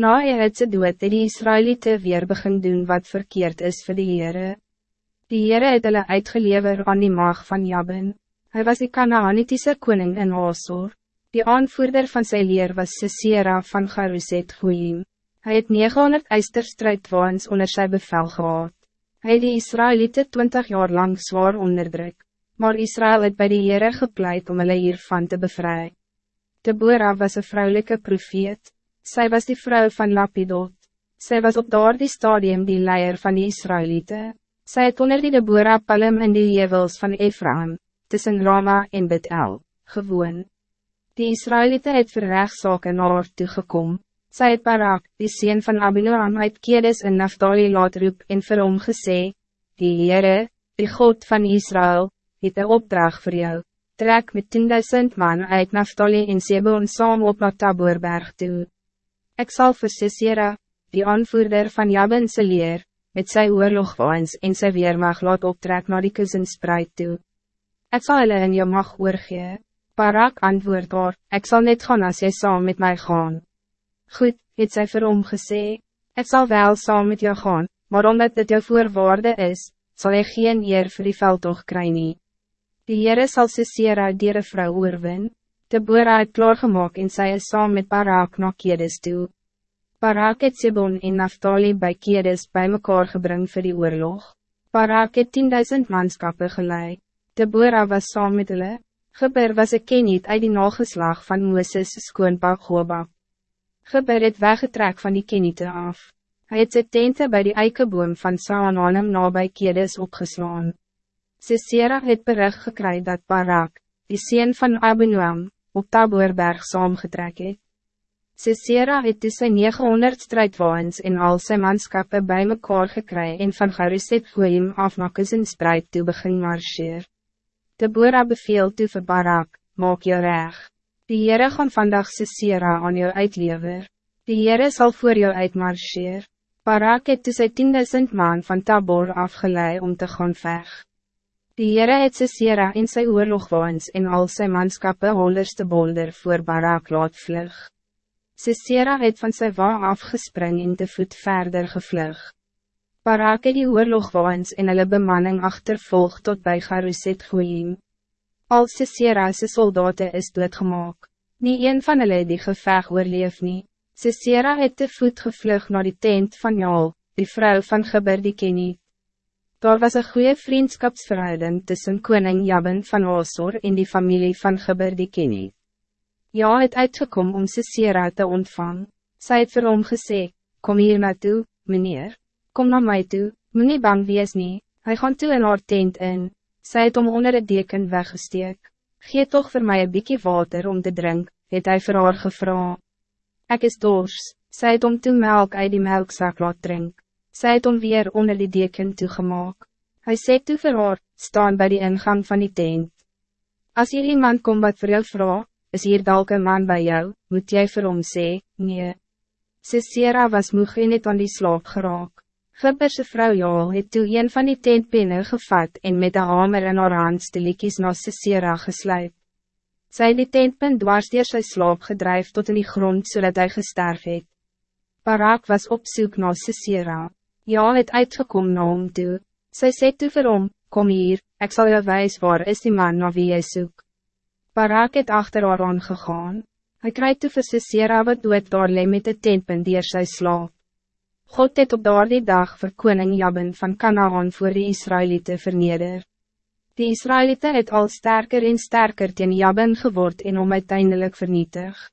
Na Ehudse dood het die Israëlieten weer begin doen wat verkeerd is voor de Heere. Die Heere het hulle uitgelever aan die maag van Jabin. Hij was die Kanaanitiese koning in Osor. Die aanvoerder van zijn leer was Sisera van Garuset Goeim. Hij het 900 eisterstrijdwaans onder zijn bevel gehad. Hij het die Israëlieten 20 jaar lang zwaar onderdruk. Maar Israël het bij de Heere gepleit om hulle hiervan te bevrijden. Deborah was een vrouwelijke profeet. Zij was die vrouw van Lapidot. Zij was op daar die stadium die leier van die Israëlieten. Zij het onder die Deborah palm in die jevels van Ephraim, tussen Rama en Bethel, gewoon. Die Israëlieten het vir rechtszaken naar haar toegekom. Sy het Barak, die sien van Abinoam uit Kedes in Naftali laat roep en vir hom gesê, Die Heere, die God van Israël, het een opdracht voor jou. Trek met 10.000 man uit Naftali en Sebon saam op na Taboerberg toe. Ek sal vir Sisera, die aanvoerder van Jabinse leer, met sy oorlogwaans en sy weermag laat optrek na die kusinspreid toe. Ek sal hulle in jou mag oorgee. Barak antwoord haar, ek sal net gaan als jy saam met mij gaan. Goed, het sy vir hom gesê, ek sal wel saam met jou gaan, maar omdat dit jou voorwaarde is, zal jy geen eer vir die veldtocht kry nie. Die Heere sal Sisera dier vrou oorwin, Deborah het klaargemaak en sy is saam met Barak na Kedes toe. Barak het Sibon en Naftali bij Kedes bij mekaar gebring vir die oorlog. Barak het 10.000 manskappe geleid. Deborah was saam met hulle, Geber was een keniet uit die nageslag van Mooses skoonpa Gobab. Geber het weggetrek van die keniete af. Hij het sy tente bij die eikeboom van Saananem nabij Kedes opgeslaan. Sisera het bericht gekry dat Barak, die sien van Abinuam, op Taboerberg saamgetrek het. Sisera het dus sy 900 strijdwaans en al sy manskappe bij mekaar gekry en van Garuset Goeim af na Kusinspreid toe begin marcheer. Deborah beveel toe vir Barak, maak jou reg. Die Heere gaan vandag Sisera aan jou uitlever. Die Heere zal voor jou uitmarcheer. Barak het toe sy 10.000 man van Tabor afgeleid om te gaan veg. Die Heere het Sisera in sy oorlogwaans en al sy manskappe holderste bolder voor Barak laat vlug. Sisera het van sy wa afgespring en te voet verder gevlug. Barak het die oorlogwaans en hulle bemanning achtervolg tot bij Garuset Goeim. Al Sisera's soldaten is doodgemaak. Nie een van hulle die geveg oorleef nie. Sisera het te voet gevlug naar die tent van Jaal, die vrouw van Geber die ken nie. Daar was een goede vriendskapsverhouding tussen koning Jabin van Osor en die familie van Geber die ken nie. Ja het uitgekom om Sisera te ontvang. Sy het vir hom gesê, kom hier naartoe, meneer. Kom naar mij toe, moet nie bang wees nie, hy gaan toe in haar tent in, sy het om onder het deken weggesteek, gee toch voor mij een bykie water om te drink, het hy vir haar gevra. Ek is dors, sy het om toe melk uit die melkzak laat drink, sy het om weer onder die deken toegemaak, hy sê toe vir haar, staan bij die ingang van die tent. Als hier iemand kom wat voor jou vra, is hier een man bij jou, moet jij vir hom sê, nee. Sisera was moeg en het aan die slaap geraak. Gibberse vrou Joel het toe een van die tentpenne gevat en met de hamer in haar hand stiliekies na Sisera gesluip. Sy het die tentpen dwars dier sy slaap gedrijf tot in die grond zodat hij gesterf het. Barak was op zoek naar Sisera. Joel het uitgekom na hom toe. Sy sê toe vir hom, kom hier, ik zal jou wijs waar is die man na wie jy soek. Barak het achter haar aangegaan. Hij krijgt toe vir Sisera wat doet daar le met de tentpen dier sy slaap. God het op daardie dag vir koning Jabin van Canaan voor de Israëlieten verneder. Die Israëlieten het al sterker en sterker teen Jabin geword en om uiteindelijk vernietig.